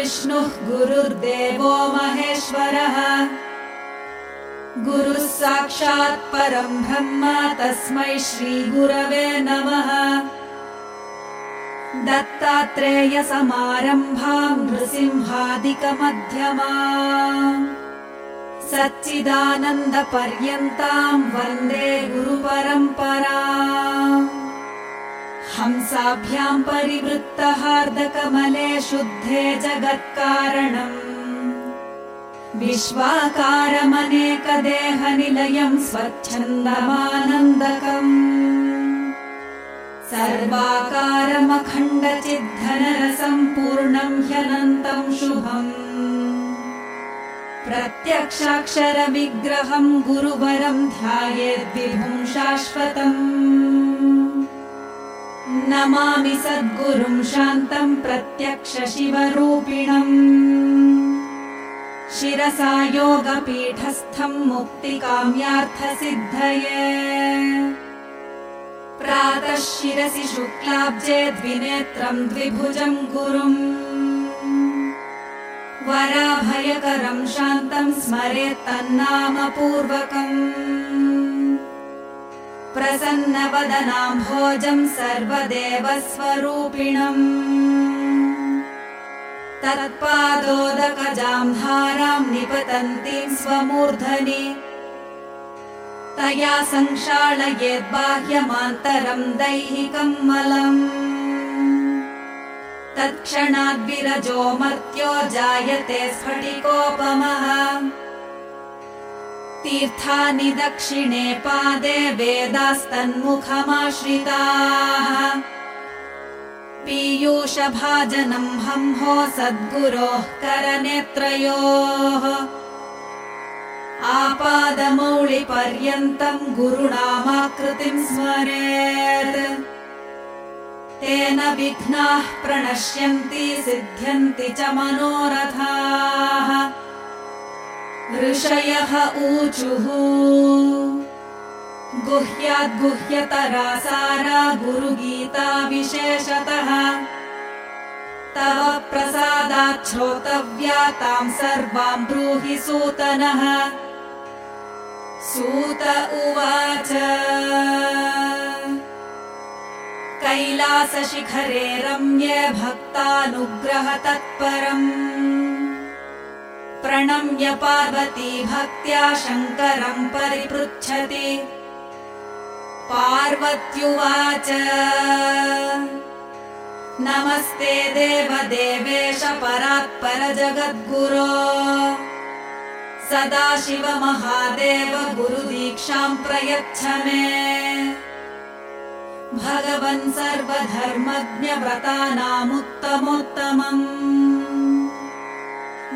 गुरुर्विष्णुः गुरुर्देवो महेश्वरः। गुरुः साक्षात् परम् ब्रह्म तस्मै श्रीगुरवे नमः। दत्तात्रेयसमारम्भाम् नृसिंहादिकमध्यमा। सच्चिदानन्दपर्यन्ताम् वन्दे गुरुपरम्परा। हंसाभ्याम् परिवृत्तहार्दकमले शुद्धे जगत्कारणम्। विश्वाकारमनेकदेहनिलयम् स्वच्छन्दमानन्दकम्। सर्वाकारमखण्डचिद्धनरसम् पूर्णम् ह्यनन्तम् शुभम् प्रत्यक्षाक्षरविग्रहम् गुरुवरम् ध्यायेद्विभुम् शाश्वतम् नमामि सद्गुरुम् शान्तम् प्रत्यक्ष शिवरूपिणम् शिरसा योगपीठस्थम् मुक्तिकाम्यार्थसिद्धये। प्रातः शिरसि शुक्लाब्जे द्विनेत्रम् द्विभुजम् गुरुम्। वराभयकरम् शान्तम् स्मरेत्तन्नामपूर्वकम् सर्वदेवस्वरूपिणम्। तत्पादोदकजाम् धाराम् निपतन्तीम् स्वमूर्धनि। तया संक्षालयेद्बाह्यमान्तरम् दैहिकम् मलम्। तत्क्षणाद्विरजो मर्त्यो जायते स्फटिकोपमः तीर्थानि दक्षिणे पादे वेदास्तन्मुखमाश्रिताः। पीयूषभाजनम् हंहो सद्गुरोः करनेत्रयोः। आपादमौळिपर्यन्तम् गुरुणामाकृतिम् स्मरेत्। तेन विघ्नाः प्रणश्यन्ति सिद्ध्यन्ति च मनोरथाः ऋषयः ऊचुः। गुह्याद्गुह्यतरा सारा गुरुगीता विशेषतः तव प्रसादात् श्रोतव्या ताम् सर्वाम् ब्रूहि सूतनः। सूत उवाच। कैलासशिखरे रम्ये भक्तानुग्रह तत्परम् प्रणम्य पार्वती भक्त्या शङ्करम् परिपृच्छति। पार्वत्युवाच। नमस्ते देवदेवेश परात्पर जगद्गुरो सदाशिव महादेव गुरुदीक्षाम् प्रयच्छ मे। भगवन् सर्वधर्मज्ञव्रतानामुत्तमोत्तमम्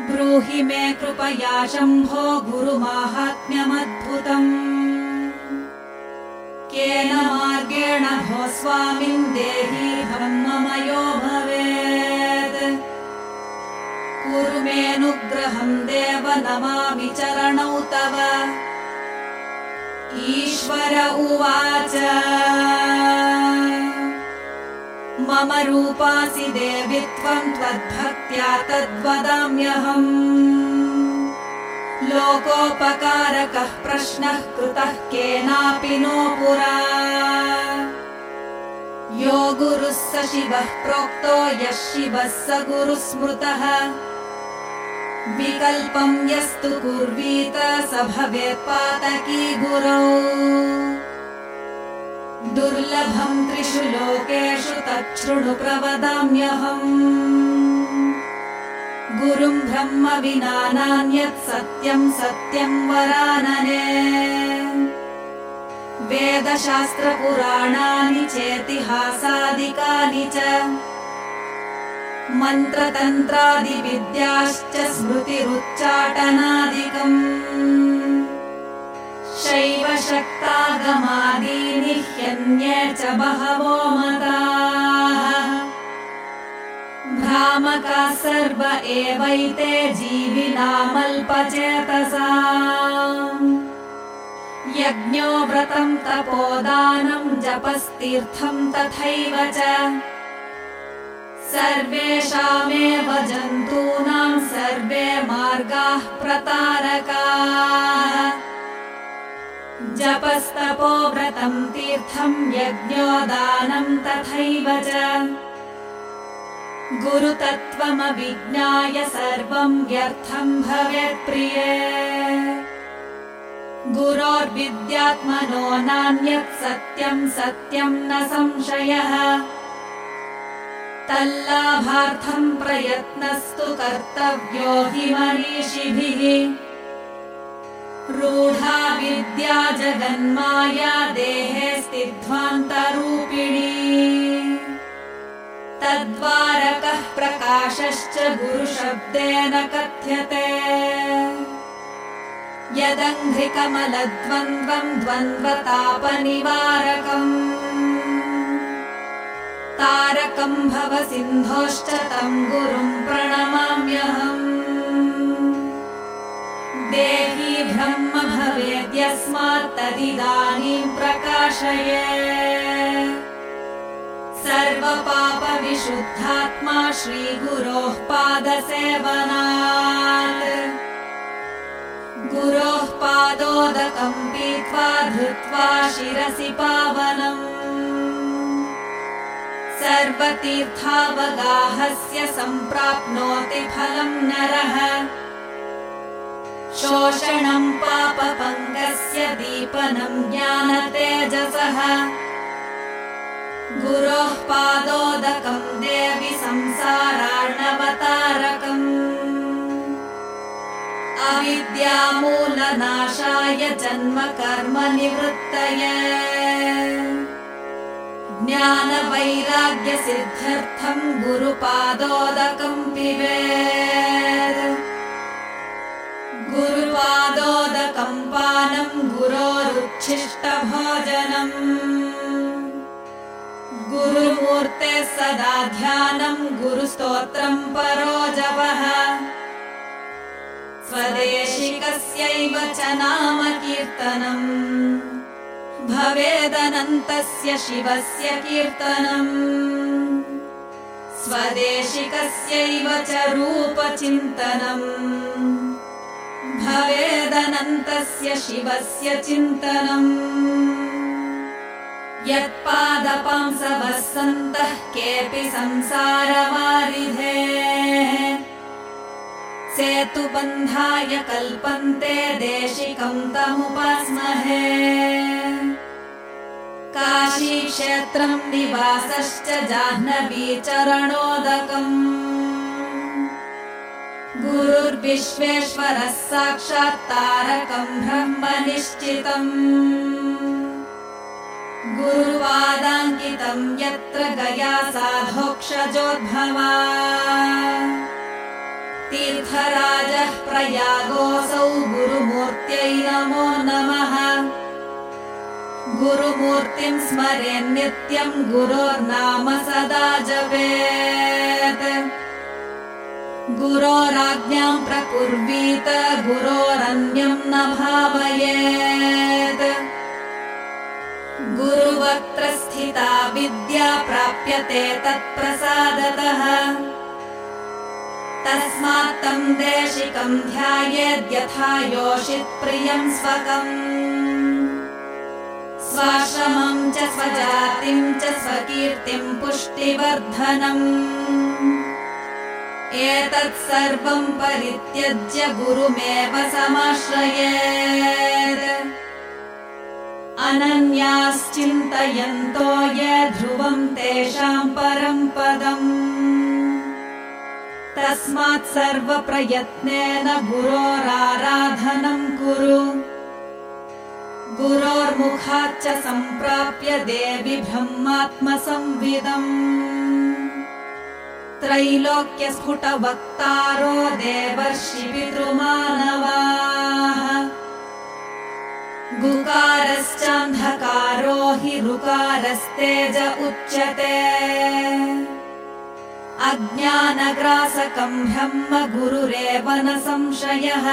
ब्रूहि मे कृपया शम्भो गुरुमाहात्म्यमद्भुतम्। केन मार्गेण भो स्वामिन् देही ब्रह्ममयो भवेत्। कुरु मेऽनुग्रहम् देव नमामि चरणौ तव। ईश्वर उवाच मम रूपासि देवि त्वम् त्वद्भक्त्या तद्वदाम्यहम्। लोकोपकारकः प्रश्नः कृतः केनापि नो पुरा। यो गुरुः स शिवः प्रोक्तो यः शिवः स गुरुः स्मृतः। विकल्पम् यस्तु कुर्वीत स भवेत्पातकी गुरौ दुर्लभम् त्रिषु लोकेषु तच्छृणु प्रवदाम्यहम्। गुरुम् ब्रह्म विना नान्यत् सत्यम् सत्यम् वरानने। वेदशास्त्रपुराणानि चेतिहासादिकानि च। मन्त्रतन्त्रादिविद्याश्च स्मृतिरुच्चाटनादिकम् शैवशक्तागमादीनि ह्यन्ये च बहवो मताः। भ्रामकाः सर्व एवैते जीविनामल्पचेतसा यज्ञो व्रतम् तपोदानम् जपस्तीर्थम् तथैव च। सर्वेषामेव जन्तूनां सर्वे मार्गाः प्रतारका जपस्तपो व्रतम् तीर्थम् यज्ञोदानम् तथैव च। गुरुतत्त्वमविज्ञाय सर्वम् व्यर्थम् भवेत्प्रिये गुरोर्विद्यात्मनो नान्यत् सत्यम् सत्यम् न संशयः। तल्लाभार्थम् प्रयत्नस्तु कर्तव्यो हि मनीषिभिः रूढा विद्या जगन्माया देहे स्थिध्वान्तरूपिणी। तद्वारकः प्रकाशश्च गुरुशब्देन कथ्यते। यदङ्घ्रिकमलद्वन्द्वम् द्वन्द्वतापनिवारकम्। तारकम् भव सिन्धोश्च तम् गुरुम् प्रणमाम्यहम् देही ब्रह्म भवेद्यस्मात् तदिदानीम् प्रकाशये। सर्वपापविशुद्धात्मा श्रीगुरोः पादसेवनात् गुरोः पादोदकम् पीत्वा धृत्वा शिरसि पावनम् सर्वतीर्थावगाहस्य सम्प्राप्नोति फलम् नरः शोषणम् पापपङ्गस्य दीपनम् ज्ञानतेजसः। गुरोः पादोदकम् देवि संसारार्णवतारकम्। अविद्यामूलनाशाय जन्म कर्म निवृत्तय ज्ञानवैराग्यसिद्ध्यर्थम् गुरुपादोदकम् पिबेत् गुरुपादोदकम् पानम् गुरोरुच्छिष्टभोजनम् गुरुमूर्ते सदा ध्यानम् गुरुस्तोत्रम् परो जपः स्वदेशिकस्यैव च नाम कीर्तनम् भवेदनन्तस्य शिवस्य कीर्तनम् स्वदेशिकस्यैव च रूपचिन्तनम् भवेदनन्तस्य शिवस्य चिन्तनम्। यत्पादपांसवः सन्तः केऽपि संसारवारिधे। सेतुबन्धाय कल्पन्ते देशिकम् तमुपास्महे। काशीक्षेत्रम् निवासश्च जाह्नवी चरणोदकम् गुरुर्विश्वेश्वरः साक्षात् तारकम् ब्रह्म निश्चितम् गुरुपादाङ्कितम् यत्र गया साधोक्षजोद्भवा। तीर्थराजः प्रयागोऽसौ गुरुमूर्त्यै नमो नमः। गुरुमूर्तिम् स्मरेन्नित्यम् गुरोर्नाम सदा जपेत् गुरोराज्ञाम् प्रकुर्वीत गुरोरन्यम् न भावयेत्। गुरुवक्त्र स्थिता विद्या प्राप्यते तत्प्रसादतः तस्मात् तम् देशिकम् ध्यायेद्यथा योषित्प्रियम् स्वाश्रमम् च स्वजातिम् च स्वकीर्तिम् पुष्टिवर्धनम् एतत् सर्वम् परित्यज्य गुरुमेव समाश्रयेत्। अनन्याश्चिन्तयन्तो ये ध्रुवम् तेषाम् परम् पदम्। तस्मात् सर्वप्रयत्नेन गुरोराराधनम् कुरु। गुरोर्मुखाच्च सम्प्राप्य देवि ब्रह्मात्मसंविदम् त्रैलोक्यस्फुटवक्तारो देवर्षिपितृमानवाः। गुकारश्चान्धकारो हि ऋकारस्तेज उच्यते। अज्ञानग्रासकम् ब्रह्म गुरुरेव न संशयः।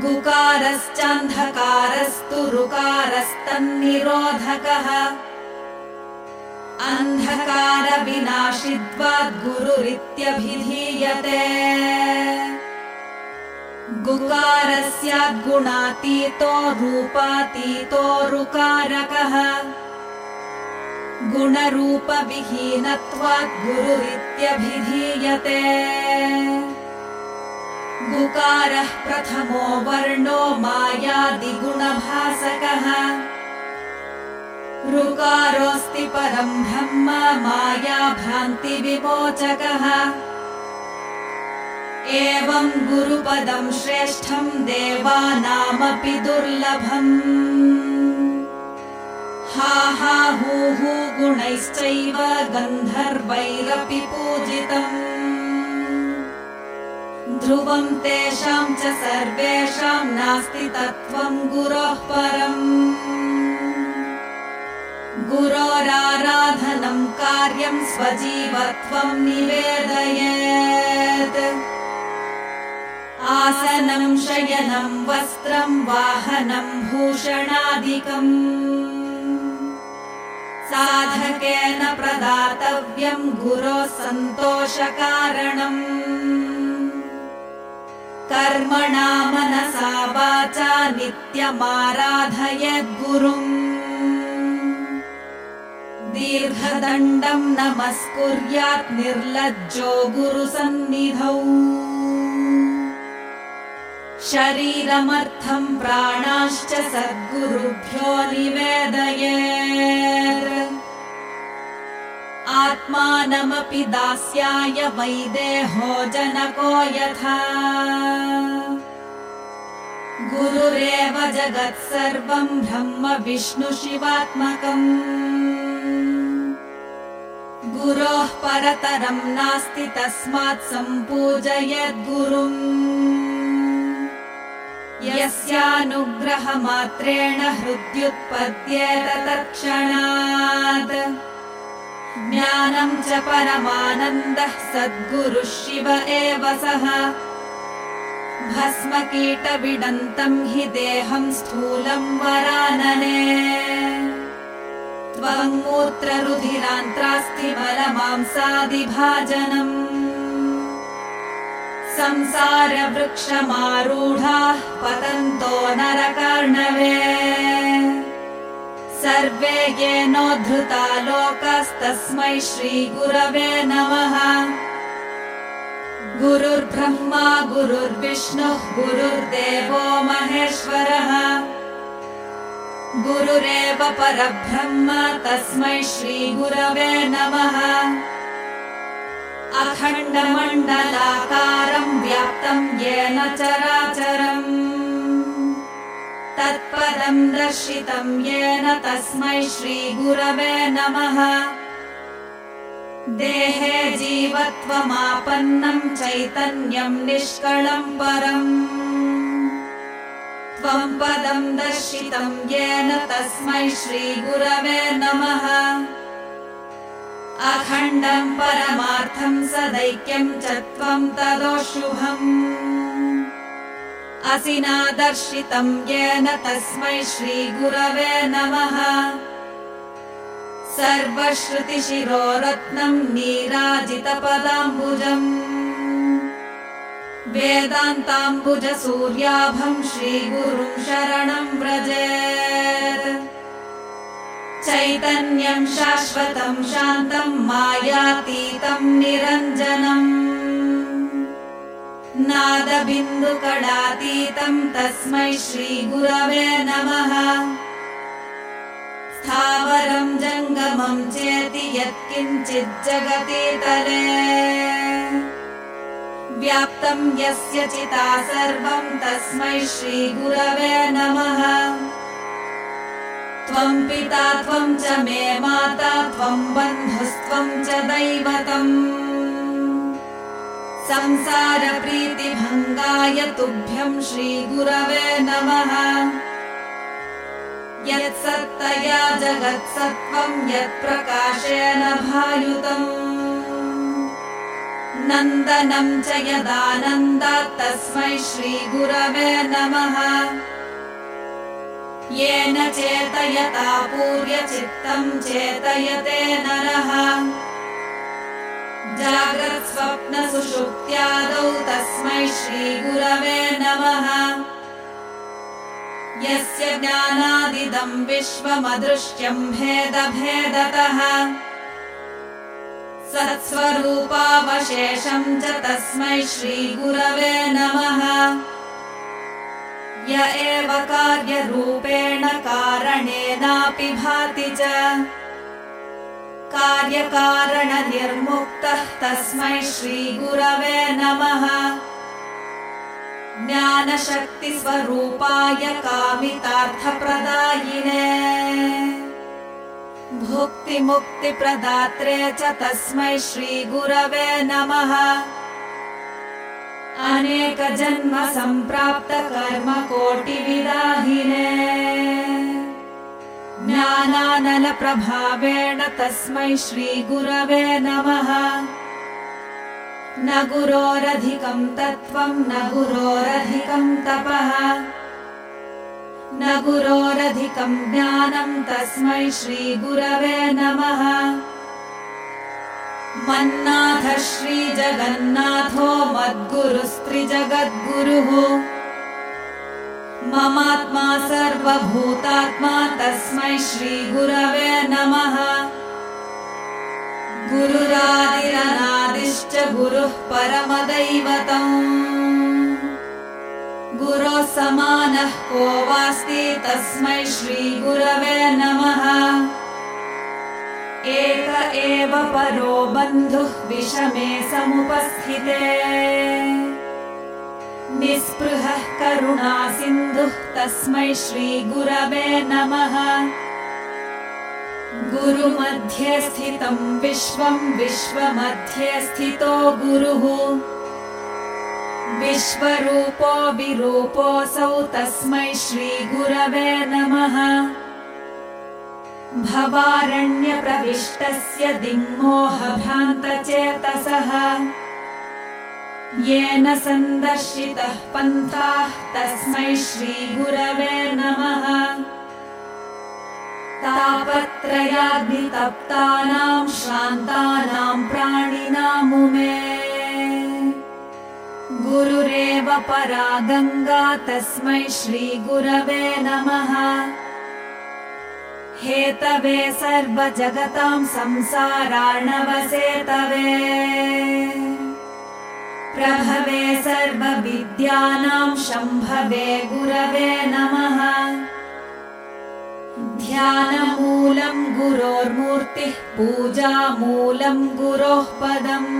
गुकारश्चान्धकारस्तु ऋकारस्तन्निरोधकः अन्धकारविनाशिद्वाद्गुरुरित्यभिधीयते गुकारस्याद्गुणातीतो रूपातीतो रुकारकः गुणरूपविहीनत्वात् गुरुरित्यभिधीयते गुकारः प्रथमो वर्णो मायादिगुणभासकः ऋकारोऽस्ति परम् ब्रह्म मायाभ्रान्तिविमोचकः एवम् गुरुपदम् श्रेष्ठम् देवानामपि दुर्लभम्। हा हा हू हू गुणैश्चैव गन्धर्वैरपि पूजितम्। ध्रुवम् तेषाम् च सर्वेषाम् नास्ति तत्त्वम् गुरोः परम् गुरोराराधनम् कार्यम् स्वजीवत्वम् निवेदयेत्। आसनम् शयनम् वस्त्रम् वाहनम् भूषणादिकम्। साधकेन प्रदातव्यम् गुरोः सन्तोषकारणम्। कर्मणा मनसा वाचा नित्यमाराधयद्गुरुम् दीर्घदण्डम् नमस्कुर्यात् निर्लज्जो गुरुसन्निधौ। शरीरमर्थम् प्राणाश्च सद्गुरुभ्यो निवेदये आत्मानमपि दास्याय वैदेहो जनको यथा। गुरुरेव जगत् सर्वम् ब्रह्म विष्णु शिवात्मकम् गुरोः परतरम् नास्ति तस्मात् सम्पूजयद्गुरुम् यस्यानुग्रहमात्रेण हृद्युत्पद्येत तत्क्षणात्। ज्ञानम् च परमानन्दः सद्गुरुः शिव एव सः। भस्मकीटविडन्तम् हि देहम् स्थूलम् वरानने त्वम् मूत्ररुधिरान्त्रास्थिमलमांसादिभाजनम् संसारवृक्षमारूढाः पतन्तो नरकार्णवे। सर्वे येनोद्धृता लोकस्तस्मै श्रीगुरवे नमः। गुरुर्ब्रह्मा गुरुर्विष्णुः गुरुर्देवो महेश्वरः गुरुरेव परब्रह्म तस्मै श्रीगुरवे नमः। अखण्डमण्डलाकारम् व्याप्तम् येन चराचरम्। तत्पदम् दर्शितम् येन तस्मै श्रीगुरवे नमः। देहे जीवत्वमापन्नम् चैतन्यम् निष्कळम् परम् त्वम् पदम् दर्शितम् येन तस्मै श्रीगुरवे नमः। अखण्डम् परमार्थम् सदैक्यम् च त्वम् तदोऽशुभम् असिना दर्शितम् येन तस्मै श्रीगुरवे नमः। सर्वश्रुतिशिरोरत्नम् नीराजितपदाम्बुजम् वेदान्ताम्बुजसूर्याभम् श्रीगुरुम् शरणम् व्रजेत्। चैतन्यम् शाश्वतम् शान्तम् मायातीतम् निरञ्जनम्। नादबिन्दुकडातीतम् तस्मै श्रीगुरवे नमः। स्थावरम् जङ्गमम् चेति यत्किञ्चिज्जगति तले व्याप्तम् यस्य चिता सर्वम् तस्मै श्रीगुरवे नमः। त्वम् पिता त्वम् च मे माता त्वम् बन्धुस्त्वम् च दैवतम्। संसारप्रीतिभङ्गाय तुभ्यम् श्रीगुरवे नमः। यत्सत्तया जगत्सत्त्वम् यत्प्रकाशेन भायुतम् नन्दनम् च यदानन्दात् तस्मै श्रीगुरवे नमः। येन चेतयता पूर्यचित्तम् चेतयते नरः। जाग्रत्स्वप्नसुषुप्त्यादौ तस्मै श्रीगुरवे नमः। यस्य ज्ञानादिदम् विश्वमदृश्यम् भेदभेदतः सत्स्वरूपावशेषम् च तस्मै श्रीगुरवे नमः। य एव कार्यरूपेण कारणेनापि भाति च। कार्यकारणनिर्मुक्तः तस्मै श्रीगुरवे नमः। ज्ञानशक्तिस्वरूपाय कामितार्थप्रदायिने भुक्तिमुक्तिप्रदात्रे च तस्मै श्रीगुरवे नमः। अनेकजन्म सम्प्राप्त कर्मकोटिविदाहिने ज्ञानानलप्रभावेण तस्मै श्रीगुरवे नमः। न गुरोरधिकम् तत्त्वम् न गुरोरधिकम् तपः न गुरोरधिकम् ज्ञानम् तस्मै श्रीगुरवे नमः। मन्नाथ श्रीजगन्नाथो मद्गुरुस्त्रिजगद्गुरुः। ममात्मा सर्वभूतात्मा तस्मै श्रीगुरवे नमः। गुरुरादिरनादिश्च गुरुः परमदैवतम् गुरोः समानः को वास्ति तस्मै श्रीगुरवे नमः। एक एव परो बन्धुः विषमे समुपस्थिते। निःस्पृहः करुणा सिन्धुः तस्मै श्रीगुरवे नमः। गुरुमध्ये स्थितम् विश्वम् विश्वमध्ये स्थितो गुरुः विश्वरूपो विरूपोऽसौ तस्मै श्रीगुरवे नमः। भवारण्यप्रविष्टस्य दिङ्मोहभ्रान्तचेतसः येन सन्दर्शितः पन्थाः तस्मै श्रीगुरवे नमः। तापत्रयाग्नितप्तानाम् श्रान्तानाम् प्राणिनामुमे गुरुरेव परा गङ्गा तस्मै श्रीगुरवे नमः। हेतवे सर्वजगताम् संसारार्णवसेतवे प्रभवे सर्वविद्यानाम् शम्भवे गुरवे नमः। ध्यानमूलम् गुरोर्मूर्तिः पूजामूलम् गुरोः पदम्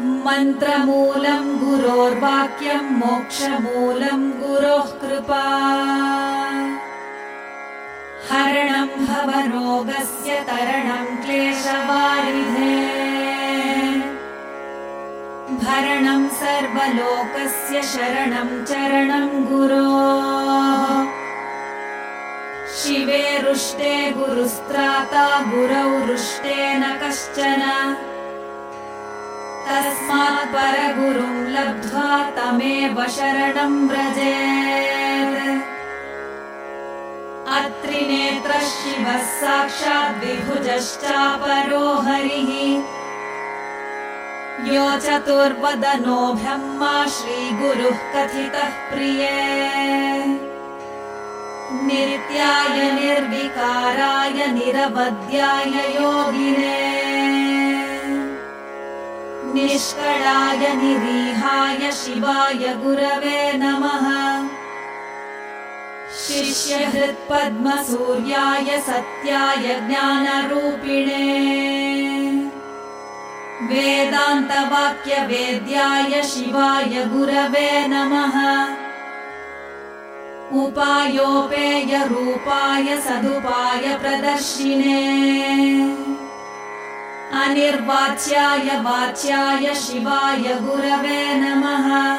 मन्त्रमूलम् गुरोर्वाक्यम् मोक्षमूलम् गुरोः कृपा। हरणम् भवरोगस्य तरणम् क्लेशवारिधे। भरणम् सर्वलोकस्य शरणम् चरणम् गुरो। शिवे रुष्टे गुरुस्त्राता गुरौ रुष्टे न कश्चन तस्मात् परगुरुम् लब्ध्वा तमेव शरणम् व्रजेत्। अत्रिनेत्रः शिवः साक्षाद्विभुजश्चापरो हरिः। यो चतुर्वदनो ब्रह्मा श्रीगुरुः कथितः प्रिये। नित्याय निर्विकाराय निरवध्याय योगिने निष्कळाय निरीहाय शिवाय गुरवे नमः। शिष्यहृत्पद्मसूर्याय सत्याय ज्ञानरूपिणे। वेदान्तवाक्यवेद्याय शिवाय गुरवे नमः। उपायोपेयरूपाय सदुपाय प्रदर्शिने अनिर्वाच्याय वाच्याय शिवाय गुरवे नमः।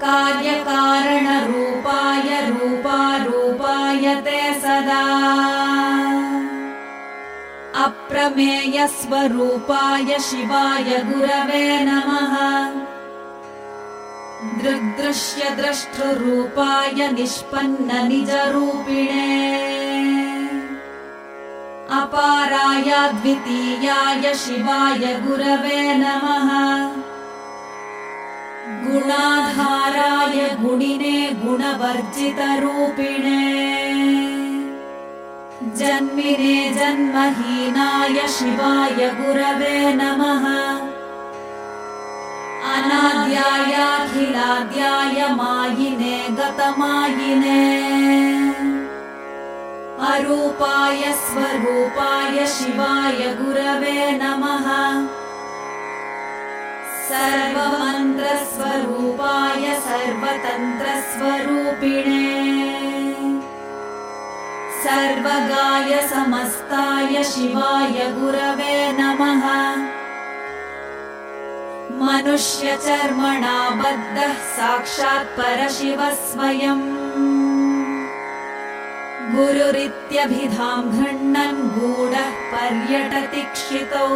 कार्यकारणरूपाय रूपारूपाय ते सदा। अप्रमेयस्वरूपाय शिवाय गुरवे नमः। दृग्दृश्यद्रष्टृरूपाय निष्पन्ननिजरूपिणे अपाराय द्वितीयाय शिवाय गुरवे नमः। गुणाधाराय गुणिने गुणवर्जितरूपिणे। जन्मिने जन्महीनाय शिवाय गुरवे नमः। अनाद्यायाखिलाद्याय मायिने गतमायिने अरूपाय स्वरूपाय शिवाय गुरवे नमः। सर्वमन्त्रस्वरूपाय सर्वतन्त्रस्वरूपिणे। सर्वगाय समस्ताय शिवाय गुरवे नमः। मनुष्यचर्मणा बद्धः साक्षात् परशिवः स्वयम् गुरुरित्यभिधां गृह्णन् गूढः पर्यटति क्षितौ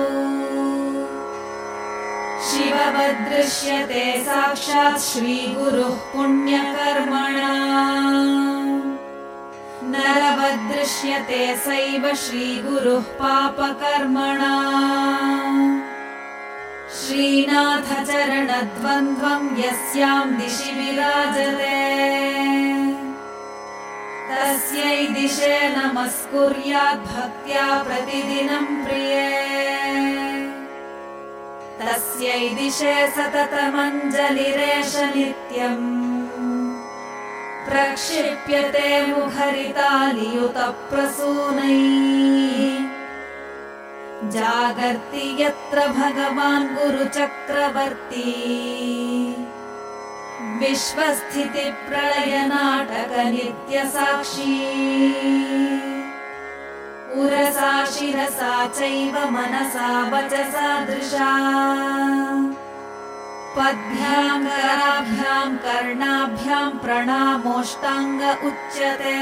शिववदृश्यते साक्षात् श्रीगुरुः पुण्यकर्मणा। नरवदृश्यते सैव श्रीगुरुः पापकर्मणा। श्रीनाथचरणद्वन्द्वम् यस्याम् दिशि विराजते तस्यै दिशे नमस्कुर्याद्भक्त्या प्रतिदिनम् प्रिये। तस्यै दिशे सततमञ्जलिरेष नित्यम् प्रक्षिप्यते मुखरितालियुतप्रसूनै। जागर्ति यत्र भगवान् गुरुचक्रवर्ती विश्वस्थितिप्रलयनाटकनित्यसाक्षी उरसा शिरसा चैव मनसा वचसा दृशा। पद्भ्याम् कराभ्याम् कर्णाभ्याम् प्रणामोष्टाङ्ग उच्यते।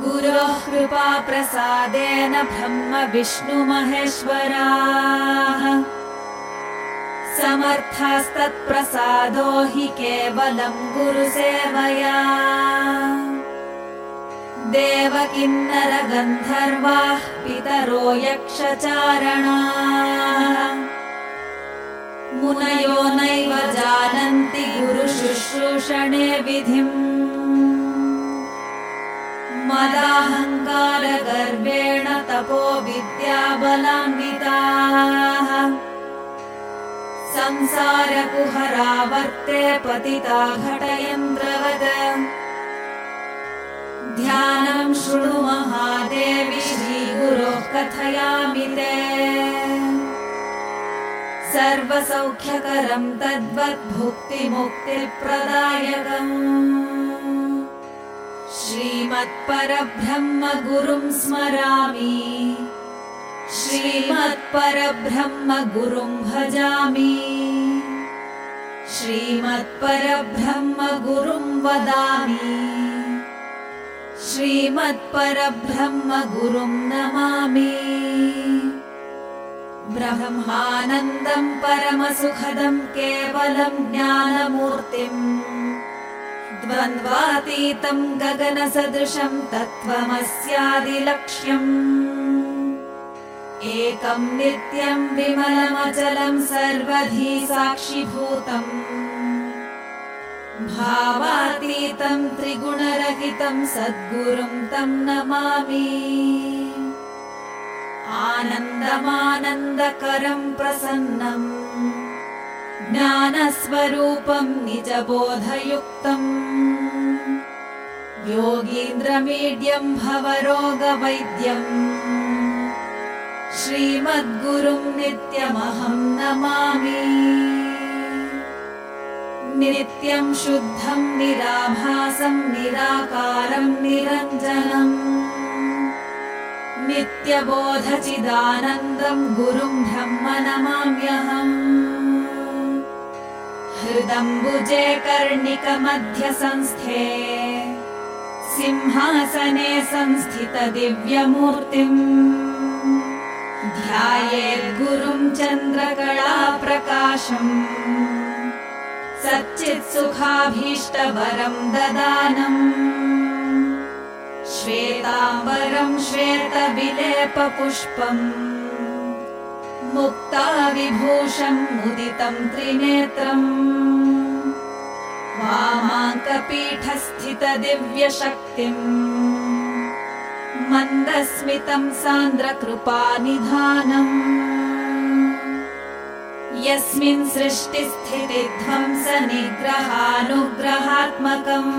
गुरोः कृपा प्रसादेन ब्रह्म विष्णुमहेश्वराः समर्थास्तत्प्रसादो हि केवलम् गुरुसेवया। देवकिन्नरगन्धर्वाः पितरो यक्षचारणाः। मुनयो नैव जानन्ति गुरुशुश्रूषणे विधिम्। मदाहङ्कारगर्वेण तपो विद्याबलान्विताः संसारकुहरावर्ते पतिता घटयन्त्रवत् ध्यानम् शृणु महादेवि श्रीगुरोः कथयामि ते। सर्वसौख्यकरम् तद्वद्भुक्तिमुक्तिप्रदायकम्। श्रीमत्परब्रह्म गुरुम् स्मरामि श्रीमत्परब्रह्म गुरुम् भजामि। श्रीमत्परब्रह्म गुरुम् वदामि। श्रीमत्परब्रह्म गुरुम् नमामि। ब्रह्मानन्दम् परमसुखदम् केवलम् ज्ञानमूर्तिम् द्वन्द्वातीतम् गगनसदृशम् तत्त्वमस्यादिलक्ष्यम् एकम् नित्यम् विमलमचलम् सर्वधी साक्षिभूतम् भावातीतम् त्रिगुणरहितम् सद्गुरुम् तम् नमामि। आनन्दमानन्दकरम् प्रसन्नम् ज्ञानस्वरूपम् निजबोधयुक्तम् योगीन्द्रमीड्यम् भवरोगवैद्यम् श्रीमद्गुरुम् नित्यमहम् नमामि। नित्यम् शुद्धम् निराभासम् निराकारम् निरञ्जनम् नित्यबोधचिदानन्दम् गुरुम् ब्रह्म नमाम्यहम्। हृदम्बुजे कर्णिकमध्यसंस्थे सिंहासने संस्थितदिव्यमूर्तिम् ध्यायेद्गुरुम् चन्द्रकलाप्रकाशम् सच्चित्सुखाभीष्टवरम् ददानम् श्वेताम्बरम् श्वेतविलेपपुष्पम् मुक्ताविभूषम् मुदितम् त्रिनेत्रम् वामाङ्कपीठस्थितदिव्यशक्तिम् मन्दस्मितम् सान्द्रकृपानिधानम् यस्मिन् सृष्टिस्थितिध्वंसनिग्रहानुग्रहात्मकम्।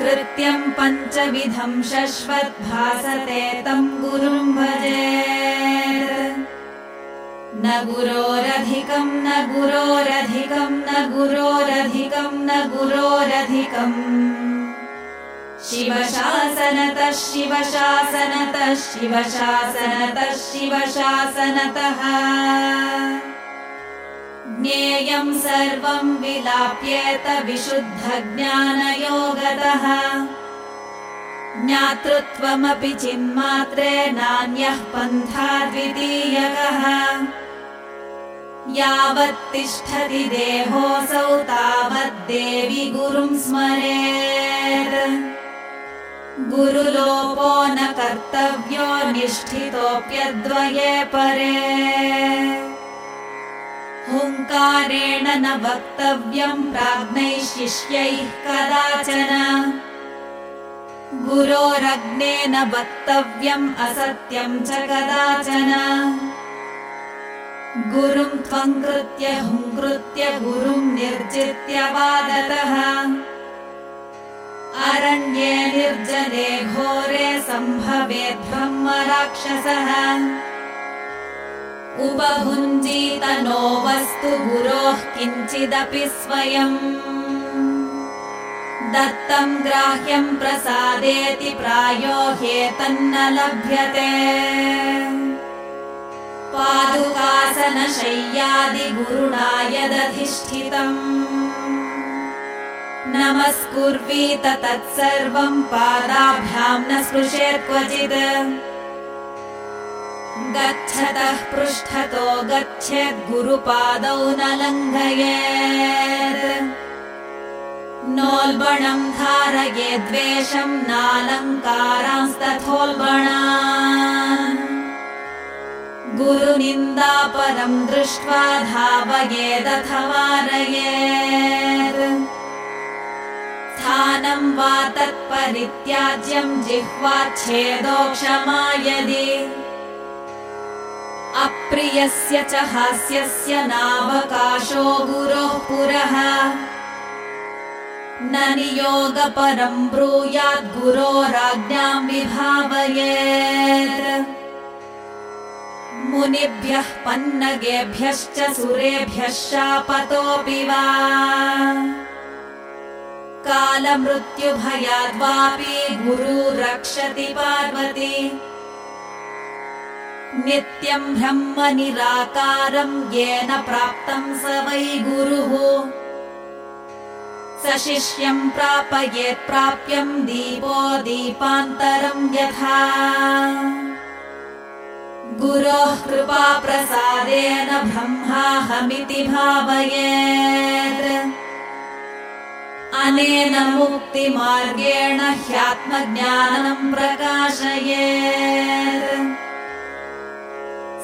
कृत्यम् पञ्चविधम् शश्वद्भासते तम् गुरुम् भजे न गुरोरधिकम् न गुरोरधिकम् न गुरोरधिकम् न गुरोरधिकम् शिवशासनतः शिवशासनतः। शिवशासनतः शिवशासनतः ज्ञेयम् सर्वम् विलाप्येत विशुद्धज्ञानयोगतः। ज्ञातृत्वमपि चिन्मात्रे नान्यः पन्था द्वितीयकः यावत्तिष्ठति देहोऽसौ तावद्देवि गुरुम् स्मरेत् गुरुलोपो न कर्तव्यो निष्ठितोऽप्यद्वये परे। हुङ्कारेण न वक्तव्यम् प्राज्ञैः शिष्यैः कदाचन। गुरोरग्नेन वक्तव्यम् असत्यम् च कदाचन। गुरुम् त्वम् कृत्य हुङ्कृत्य गुरुम् निर्जित्य वादतः अरण्ये निर्जने घोरे ब्रह्म राक्षसः उपभुञ्जीत नो वस्तु गुरोः किञ्चिदपि स्वयम् दत्तम् ग्राह्यम् प्रसादेति प्रायो ह्येतन्न लभ्यते। पादुकासनशय्यादिगुरुणा यदधिष्ठितम् नमस्कुर्वीत तत्सर्वम् पादाभ्याम् न स्पृशेत् क्वचित्। गच्छतः पृष्ठतो गच्छेद्गुरुपादौ न लङ्घयेत्। नोल्बणम् धारये द्वेषम् नालङ्कारांस्तथोल्बणा। गुरुनिन्दापरम् दृष्ट्वा धावयेदथ वारयेत् स्थानम् वा तत्परित्याज्यम् जिह्वाच्छेदो क्षमा यदि अप्रियस्य च हास्यस्य नावकाशो गुरोः पुरः। न नियोगपरम् ब्रूयाद्गुरोराज्ञाम् विभावयेत्। मुनिभ्यः पन्नगेभ्यश्च सुरेभ्यः शापतोऽपि वा कालमृत्युभयाद्वापि गुरु रक्षति पार्वती। नित्यम् ब्रह्म निराकारम् येन प्राप्तम् स वै गुरुः। स शिष्यम् प्रापयेत् प्राप्यम् दीपो दीपान्तरम् यथा। गुरोः कृपाप्रसादेन ब्रह्माहमिति भावयेत् अनेन मुक्तिमार्गेण ह्यात्मज्ञानम् प्रकाशयेत्।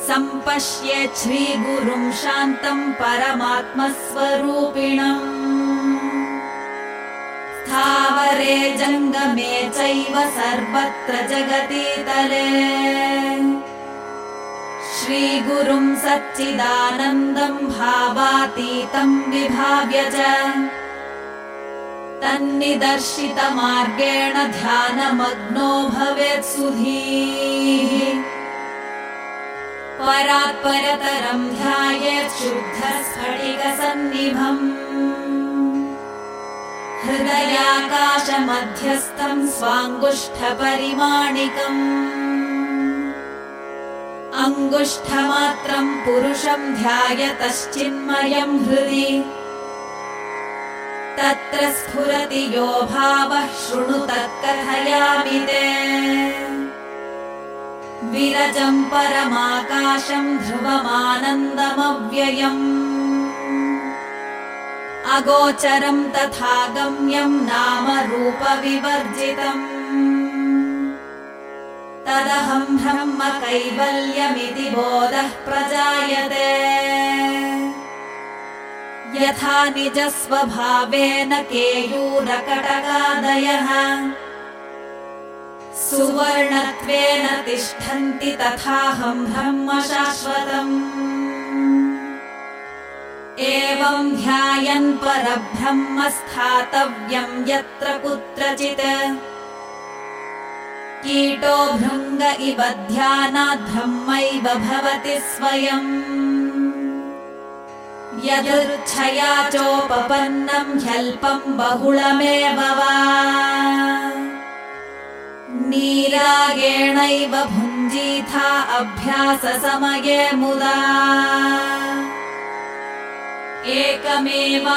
सम्पश्येत् श्रीगुरुम् शान्तम् परमात्मस्वरूपिणम्। स्थावरे जङ्गमे चैव सर्वत्र जगतीतले। श्रीगुरुम् सच्चिदानन्दम् भावातीतम् विभाव्य च तन्निदर्शितमार्गेण ध्यानमग्नो भवेत् सुधीः। परात्परतरम् ध्यायेत् शुद्धस्फटिकसन्निभम्। हृदयाकाशमध्यस्थम् स्वाङ्गुष्ठपरिमाणिकम्। अङ्गुष्ठमात्रम् पुरुषम् ध्यायतश्चिन्मयम् हृदि तत्र स्फुरति यो भावः शृणु तत्कथयामि ते। विरजम् परमाकाशम् ध्रुवमानन्दमव्ययम्। अगोचरम् तथा गम्यम् नाम रूपविवर्जितम्। तदहम् ब्रह्म कैवल्यमिति बोधः प्रजायते यथा निजस्वभावेन केयूरकटकादयः। सुवर्णत्वेन तिष्ठन्ति तथाहम् ब्रह्म शाश्वतम् एवम् ध्यायन् परब्रह्म स्थातव्यम् यत्र कुत्रचित्। कीटो भृङ्ग इव ध्यानाद्ब्रह्मैव भवति स्वयम् यदृच्छया चोपपन्नम् ह्यल्पम् बहुलमेव वा नीरागेणैव भुञ्जीथा अभ्याससमये मुदा। एकमेवाद्वितीयोऽहम्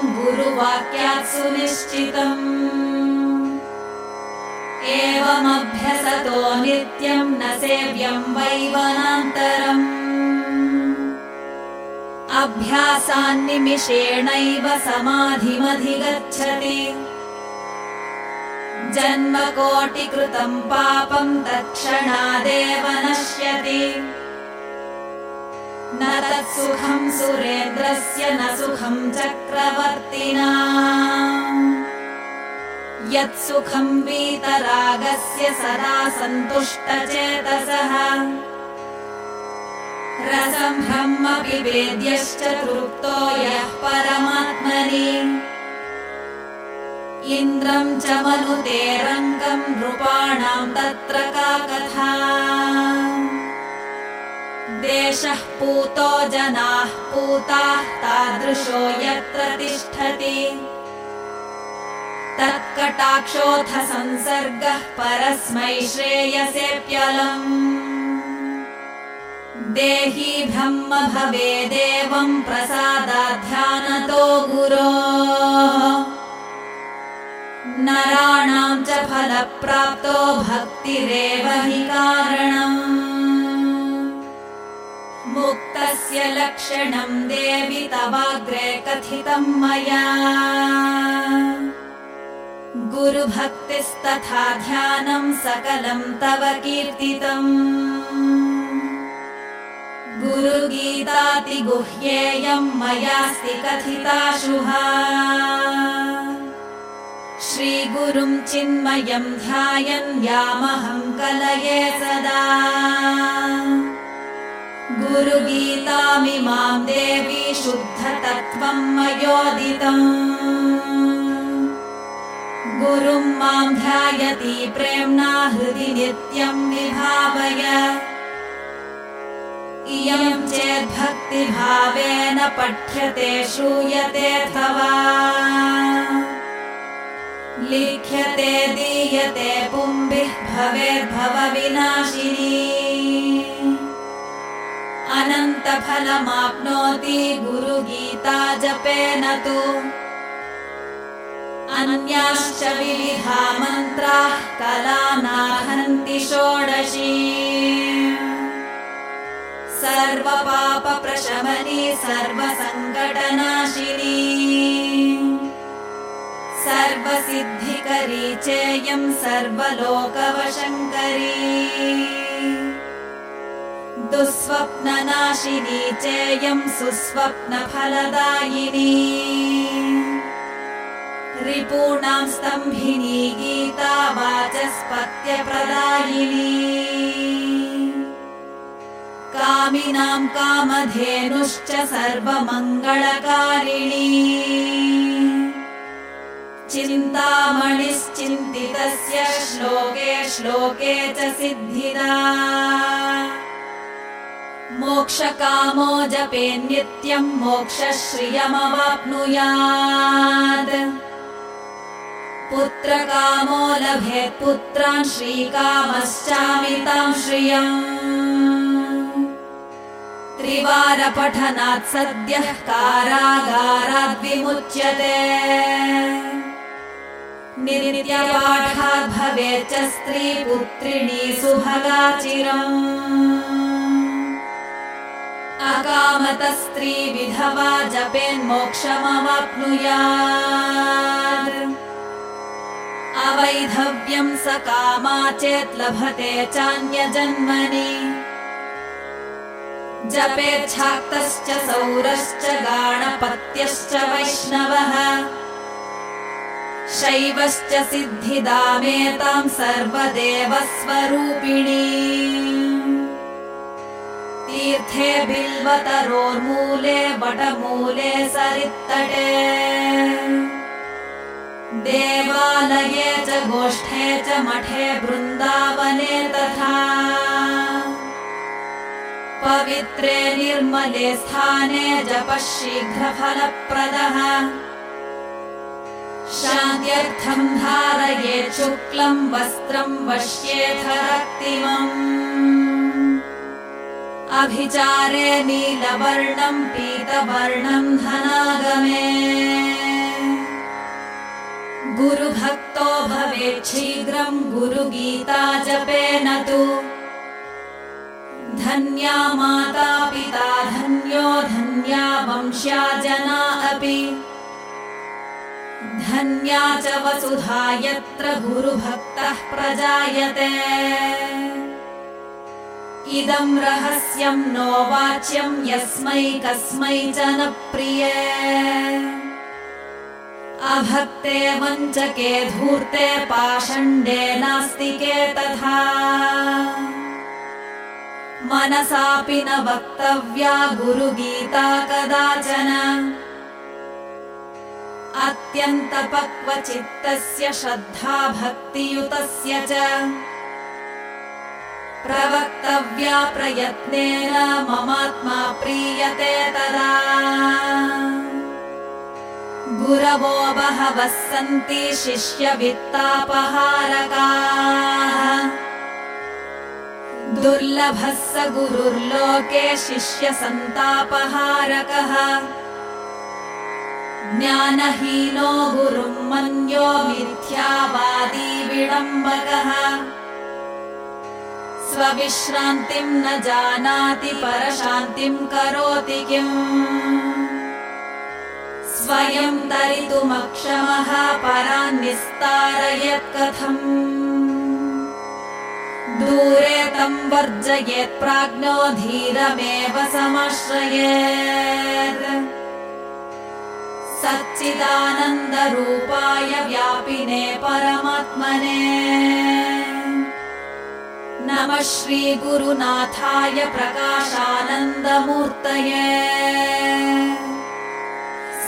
गुरुवाक्यात् सुनिश्चितम्। एवमभ्यसतो नित्यम् न सेव्यम् वैवनान्तरम् अभ्यासान्निमिषेणैव समाधिमधिगच्छति। जन्मकोटिकृतम् पापम् तत्क्षणादेव नश्यति न तत्सुखम् सुरेन्द्रस्य न सुखम् चक्रवर्तिना। यत्सुखम् वीतरागस्य सदा सन्तुष्टचेतसः रसम् ब्रह्मपि वेद्यश्च तृप्तो यः परमात्मनि। इन्द्रम् च मनुते रङ्गम् नृपाणाम् तत्र का कथा। देशः पूतो जनाः पूताः तादृशो यत्र तिष्ठति। तत्कटाक्षोऽथ संसर्गः परस्मै श्रेयसेऽप्यलम् देही ब्रह्म भवेदेवम् प्रसादाध्यानतो गुरो। नराणाम् च फलप्राप्तो भक्तिरेव हि कारणम्। मुक्तस्य लक्षणम् देवि तवाग्रे कथितम् मया। गुरुभक्तिस्तथा ध्यानम् सकलम् तव कीर्तितम् गुरुगीतातिगुह्येयम् मयास्ति कथिता शुभा श्रीगुरुम् चिन्मयम् ध्यायन् यामहम् कलये सदा। गुरुगीतामिमाम् देवी शुद्धतत्त्वम् मयोदितम् गुरुम् माम् ध्यायति प्रेम्णा हृदि नित्यम् विभावय इयम् चेद्भक्तिभावेन पठ्यते श्रूयते लिख्यते दीयते पुम्भिः भवेद्भवविनाशिनी। अनन्तफलमाप्नोति गुरुगीता जपेन तु। अन्याश्च विविधा मन्त्राः कलानाहन्ति षोडशी सर्वपापप्रशमनी सर्वसङ्कटनाशिनी सर्वसिद्धिकरी चेयम् सर्वलोकवशङ्करी। दुःस्वप्ननाशिनी चेयम् सुस्वप्नफलदायिनी। रिपूणाम् स्तम्भिनी गीता वाचस्पत्यप्रदायिनी कामिनाम् कामधेनुश्च सर्वमङ्गलकारिणी। चिन्तामणिश्चिन्तितस्य श्लोके श्लोके च सिद्धिदा मोक्षकामो जपे नित्यम् मोक्षश्रियमवाप्नुयात्। पुत्रकामो लभेत् पुत्रान् श्रीकामश्चामिताम् श्रियम् त्रिवारपठनात् सद्यः कारागाराद्विमुच्यते। नित्यपाठात् भवेच्च स्त्रीपुत्रिणी सुभगाचिरम्। अकामतस्त्री विधवा जपेन्मोक्षमवाप्नुयात् अवैधव्यं स कामा चेत् लभते चान्यजन्मनि जपेच्छाक्तश्च सौरश्च गाणपत्यश्च वैष्णवः। शैवश्च सिद्धिदामेतां सर्वदेवस्वरूपिणी। तीर्थे बिल्वतरोर्मूले वटमूले सरित्तटे। देवालये च गोष्ठे च मठे बृन्दावने तथा पवित्रे निर्मले स्थाने जपः शीघ्रफलप्रदः शान्त्यर्थम् धारयेत् शुक्लम् वस्त्रम् रक्तिमम् अभिचारे नीलवर्णम् पीतवर्णम् धनागमे। गुरुभक्तो भवेत् शीघ्रम् गुरुगीता जपेन तु धन्या माता पिता धन्यो धन्या वंश्या जना अपि। धन्या च वसुधा यत्र गुरुभक्तः प्रजायते। इदम् रहस्यम् नो वाच्यम् यस्मै कस्मै च न प्रिये। अभक्ते वञ्चके धूर्ते पाषण्डे नास्तिके तथा मनसापि न वक्तव्या गुरुगीता कदाचन। अत्यन्तपक्वचित्तस्य श्रद्धा भक्तियुतस्य च। प्रवक्तव्या प्रयत्नेन ममात्मा प्रीयते तदा। गुरवो बहवः सन्ति शिष्यवित्तापहारकाः दुर्लभः स गुरुर्लोके शिष्यसन्तापहारकः। ज्ञानहीनो गुरुम् मन्यो मिथ्यावादी विडम्बकः। स्वविश्रान्तिम् न जानाति परशान्तिम् करोति किम्? स्वयम् तरितुमक्षमः परान्निस्तारयत् कथम् दूरे तम् वर्जयेत् प्राज्ञो धीरमेव समाश्रयेत्। सच्चिदानन्दरूपाय व्यापिने परमात्मने। नमः श्रीगुरुनाथाय प्रकाशानन्दमूर्तये।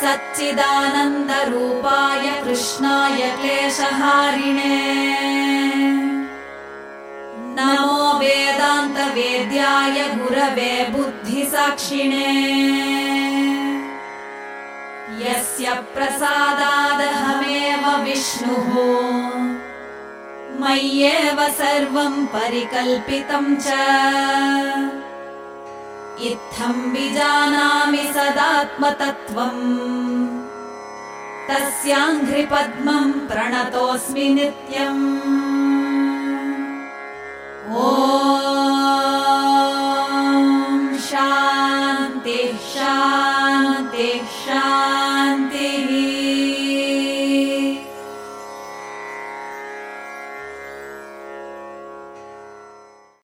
सच्चिदानन्दरूपाय कृष्णाय क्लेशहारिणे नमो वेदान्तवेद्याय गुरवे बुद्धिसाक्षिणे। यस्य प्रसादादहमेव विष्णुः। मय्येव सर्वम् परिकल्पितम् च। इत्थम् विजानामि सदात्मतत्त्वम् तस्याङ्घ्रिपद्मम् प्रणतोऽस्मि नित्यम् ॐ शान्तिः शान्ति